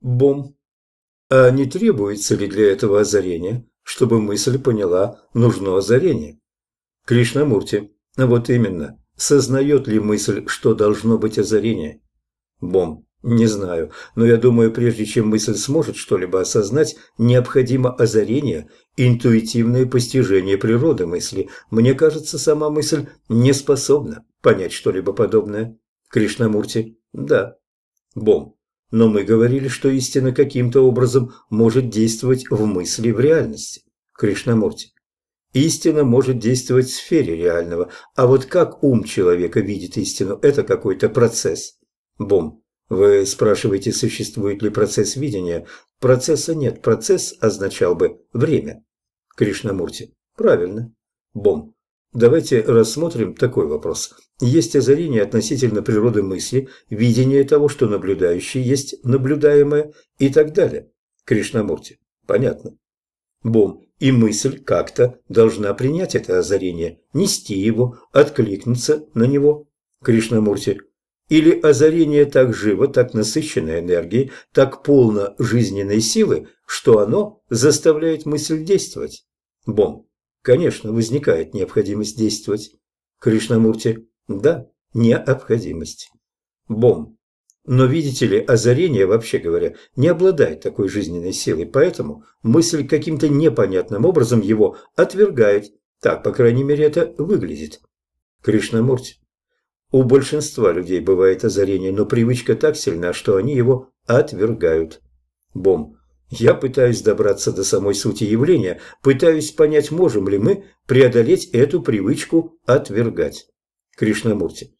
Бом. А не требуется ли для этого озарения, чтобы мысль поняла, нужно озарение? Кришнамурти. Вот именно. Сознает ли мысль, что должно быть озарение? Бом. Не знаю, но я думаю, прежде чем мысль сможет что-либо осознать, необходимо озарение, интуитивное постижение природы мысли. Мне кажется, сама мысль не способна понять что-либо подобное. Кришнамурти. Да. Бом. Но мы говорили, что истина каким-то образом может действовать в мысли в реальности. Кришнамурти. Истина может действовать в сфере реального, а вот как ум человека видит истину, это какой-то процесс. Бом. Вы спрашиваете, существует ли процесс видения? Процесса нет. Процесс означал бы время. Кришнамурти. Правильно. Бом. Давайте рассмотрим такой вопрос. Есть озарение относительно природы мысли, видение того, что наблюдающий есть наблюдаемое и так далее. Кришнамурти. Понятно. Бом. И мысль как-то должна принять это озарение, нести его, откликнуться на него. Кришнамурти. Или озарение так живо, так насыщено энергией, так полно жизненной силы, что оно заставляет мысль действовать. Бом. Конечно, возникает необходимость действовать. Кришнамурти. Да, необходимость. Бом. Но видите ли, озарение, вообще говоря, не обладает такой жизненной силой, поэтому мысль каким-то непонятным образом его отвергает. Так, по крайней мере, это выглядит. Кришнамурти. У большинства людей бывает озарение, но привычка так сильна, что они его отвергают. Бом. Я пытаюсь добраться до самой сути явления, пытаюсь понять, можем ли мы преодолеть эту привычку отвергать. Кришнамурти.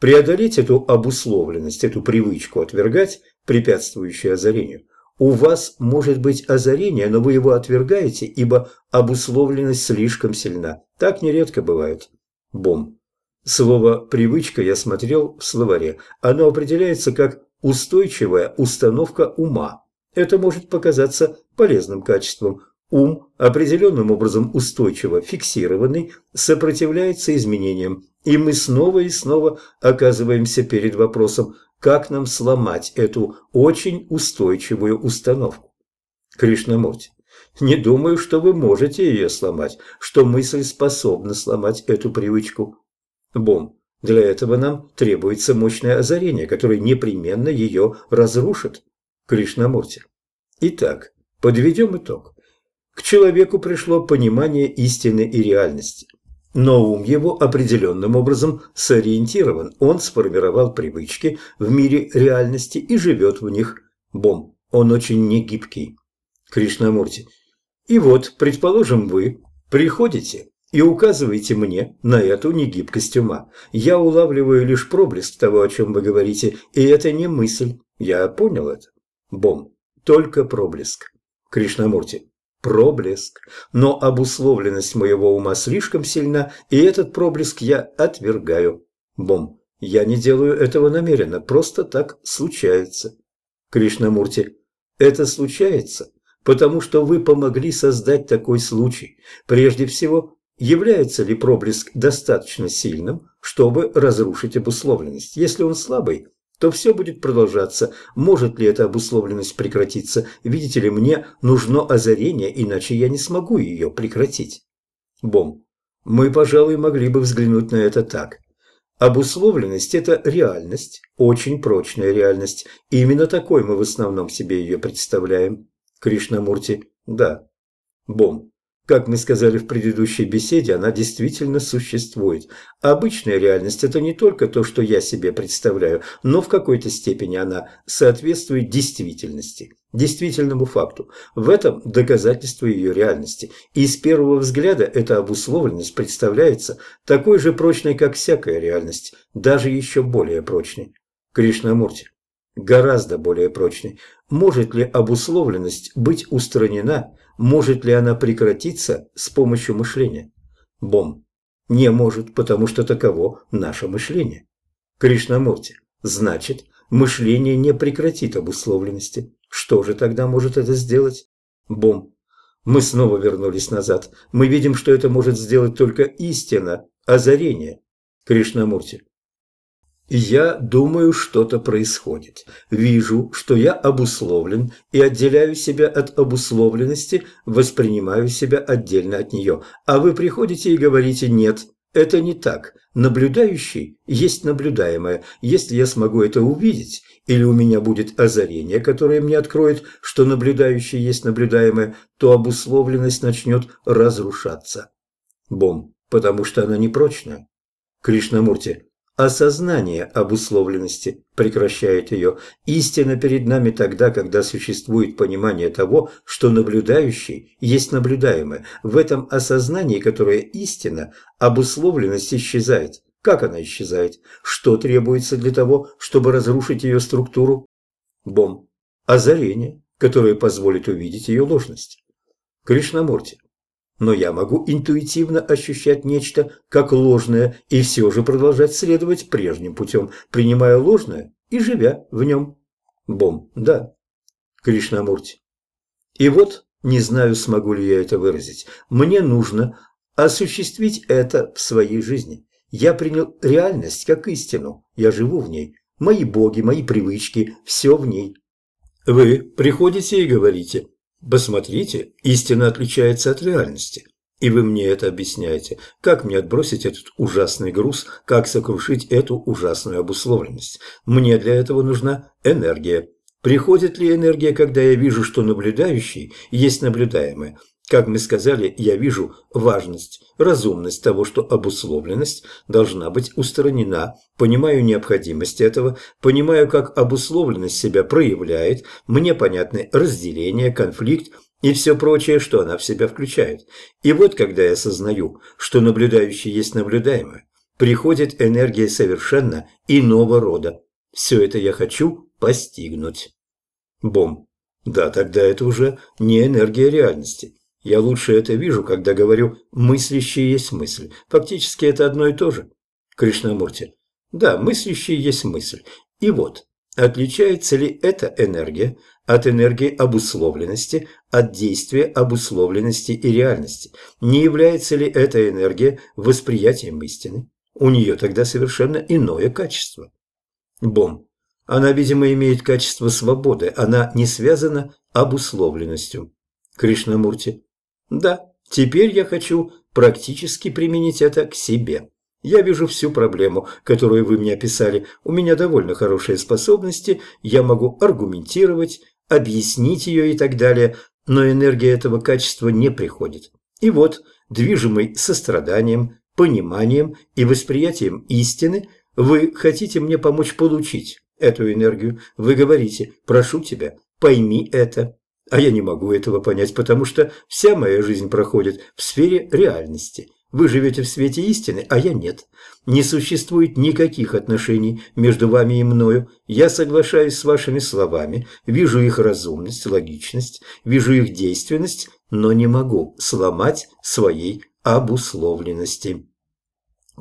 Преодолеть эту обусловленность, эту привычку отвергать, препятствующую озарению. У вас может быть озарение, но вы его отвергаете, ибо обусловленность слишком сильна. Так нередко бывает. Бом. Слово «привычка» я смотрел в словаре. Оно определяется как устойчивая установка ума. Это может показаться полезным качеством. Ум, определенным образом устойчиво фиксированный, сопротивляется изменениям, и мы снова и снова оказываемся перед вопросом, как нам сломать эту очень устойчивую установку. Кришнамурти, не думаю, что вы можете ее сломать, что мысль способна сломать эту привычку. Бом. Для этого нам требуется мощное озарение, которое непременно ее разрушит. Кришнамурти. Итак, подведем итог. К человеку пришло понимание истины и реальности. Но ум его определенным образом сориентирован. Он сформировал привычки в мире реальности и живет в них. Бом. Он очень негибкий. Кришнамурти. И вот, предположим, вы приходите и указываете мне на эту негибкость ума. Я улавливаю лишь проблеск того, о чем вы говорите, и это не мысль. Я понял это. Бом. Только проблеск. Кришнамурти. Проблеск. Но обусловленность моего ума слишком сильна, и этот проблеск я отвергаю. Бом. Я не делаю этого намеренно, просто так случается. Кришнамурти. Это случается, потому что вы помогли создать такой случай. Прежде всего, Является ли проблеск достаточно сильным, чтобы разрушить обусловленность? Если он слабый, то все будет продолжаться. Может ли эта обусловленность прекратиться? Видите ли, мне нужно озарение, иначе я не смогу ее прекратить. Бом. Мы, пожалуй, могли бы взглянуть на это так. Обусловленность – это реальность, очень прочная реальность. И именно такой мы в основном себе ее представляем. Кришнамурти. Да. Бом. Как мы сказали в предыдущей беседе, она действительно существует. обычная реальность – это не только то, что я себе представляю, но в какой-то степени она соответствует действительности, действительному факту. В этом доказательство ее реальности. И с первого взгляда эта обусловленность представляется такой же прочной, как всякая реальность, даже еще более прочной. Кришнамурти гораздо более прочной. Может ли обусловленность быть устранена, может ли она прекратиться с помощью мышления? Бом. Не может, потому что таково наше мышление. Кришнамурти. Значит, мышление не прекратит обусловленности. Что же тогда может это сделать? Бом. Мы снова вернулись назад. Мы видим, что это может сделать только истина, озарение. Кришнамурти. Я думаю, что-то происходит. Вижу, что я обусловлен и отделяю себя от обусловленности, воспринимаю себя отдельно от нее. А вы приходите и говорите «нет». Это не так. Наблюдающий есть наблюдаемое. Если я смогу это увидеть, или у меня будет озарение, которое мне откроет, что наблюдающий есть наблюдаемое, то обусловленность начнет разрушаться. Бом, потому что она непрочная. Кришнамурти, Осознание обусловленности прекращает ее. Истина перед нами тогда, когда существует понимание того, что наблюдающий есть наблюдаемое. В этом осознании, которое истина, обусловленность исчезает. Как она исчезает? Что требуется для того, чтобы разрушить ее структуру? Бом. Озарение, которое позволит увидеть ее ложность. Кришнамурти но я могу интуитивно ощущать нечто как ложное и все же продолжать следовать прежним путем, принимая ложное и живя в нем. Бом, да. Кришнамурти. И вот, не знаю, смогу ли я это выразить, мне нужно осуществить это в своей жизни. Я принял реальность как истину, я живу в ней. Мои боги, мои привычки, все в ней. Вы приходите и говорите – Посмотрите, истина отличается от реальности. И вы мне это объясняете. Как мне отбросить этот ужасный груз, как сокрушить эту ужасную обусловленность? Мне для этого нужна энергия. Приходит ли энергия, когда я вижу, что наблюдающий есть наблюдаемое? Как мы сказали, я вижу важность, разумность того, что обусловленность должна быть устранена, понимаю необходимость этого, понимаю, как обусловленность себя проявляет, мне понятны разделение, конфликт и все прочее, что она в себя включает. И вот когда я осознаю, что наблюдающий есть наблюдаемое, приходит энергия совершенно иного рода. Все это я хочу постигнуть. Бом. Да, тогда это уже не энергия реальности. Я лучше это вижу, когда говорю «мыслящий есть мысль». Фактически это одно и то же. Кришнамурти. Да, мыслящий есть мысль. И вот, отличается ли эта энергия от энергии обусловленности, от действия обусловленности и реальности? Не является ли эта энергия восприятием истины? У нее тогда совершенно иное качество. Бом. Она, видимо, имеет качество свободы, она не связана обусловленностью. Кришнамурти. Да, теперь я хочу практически применить это к себе. Я вижу всю проблему, которую вы мне описали. У меня довольно хорошие способности, я могу аргументировать, объяснить ее и так далее, но энергия этого качества не приходит. И вот, движимый состраданием, пониманием и восприятием истины, вы хотите мне помочь получить эту энергию. Вы говорите «прошу тебя, пойми это». А я не могу этого понять, потому что вся моя жизнь проходит в сфере реальности. Вы живете в свете истины, а я нет. Не существует никаких отношений между вами и мною. Я соглашаюсь с вашими словами, вижу их разумность, логичность, вижу их действенность, но не могу сломать своей обусловленности.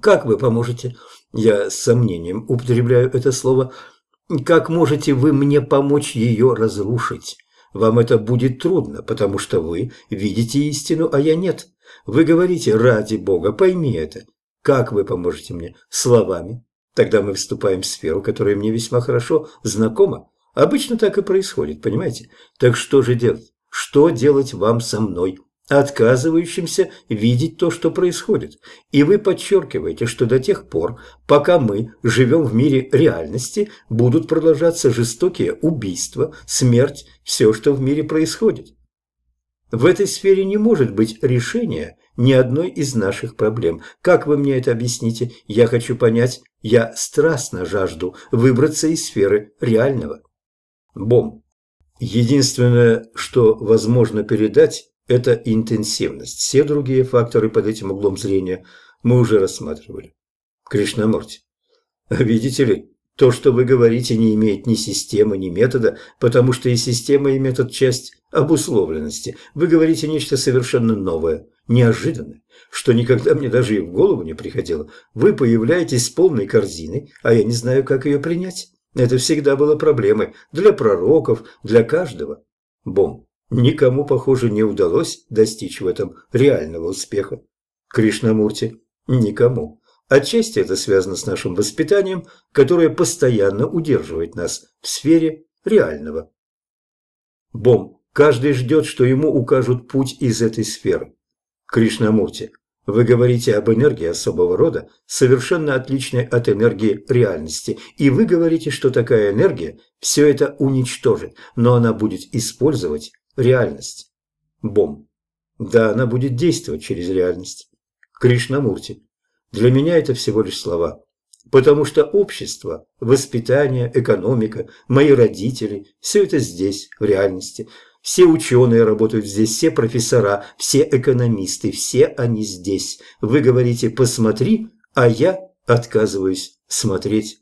Как вы поможете? Я с сомнением употребляю это слово. Как можете вы мне помочь ее разрушить? Вам это будет трудно, потому что вы видите истину, а я нет. Вы говорите «ради Бога, пойми это». Как вы поможете мне? Словами. Тогда мы вступаем в сферу, которая мне весьма хорошо знакома. Обычно так и происходит, понимаете? Так что же делать? Что делать вам со мной? Отказывающимся видеть то, что происходит. И вы подчеркиваете, что до тех пор, пока мы живем в мире реальности, будут продолжаться жестокие убийства, смерть, все, что в мире происходит. В этой сфере не может быть решения ни одной из наших проблем. Как вы мне это объясните? Я хочу понять, я страстно жажду выбраться из сферы реального. Бом. Единственное, что возможно передать, это интенсивность. Все другие факторы под этим углом зрения мы уже рассматривали. Кришнамурти, видите ли, то, что вы говорите, не имеет ни системы, ни метода, потому что и система, и метод – часть обусловленности. Вы говорите нечто совершенно новое, неожиданное, что никогда мне даже и в голову не приходило. Вы появляетесь с полной корзиной, а я не знаю, как ее принять. Это всегда было проблемой для пророков, для каждого. Бом. Никому, похоже, не удалось достичь в этом реального успеха. Кришнамурти. Никому. Отчасти это связано с нашим воспитанием, которое постоянно удерживает нас в сфере реального. Бом. Каждый ждет, что ему укажут путь из этой сферы. Кришнамурти. Вы говорите об энергии особого рода, совершенно отличной от энергии реальности, и вы говорите, что такая энергия все это уничтожит, но она будет использовать реальность. Бом. Да, она будет действовать через реальность. Кришнамурти. Для меня это всего лишь слова. Потому что общество, воспитание, экономика, мои родители – все это здесь, в реальности – все ученые работают здесь, все профессора, все экономисты, все они здесь. Вы говорите «посмотри», а я отказываюсь смотреть.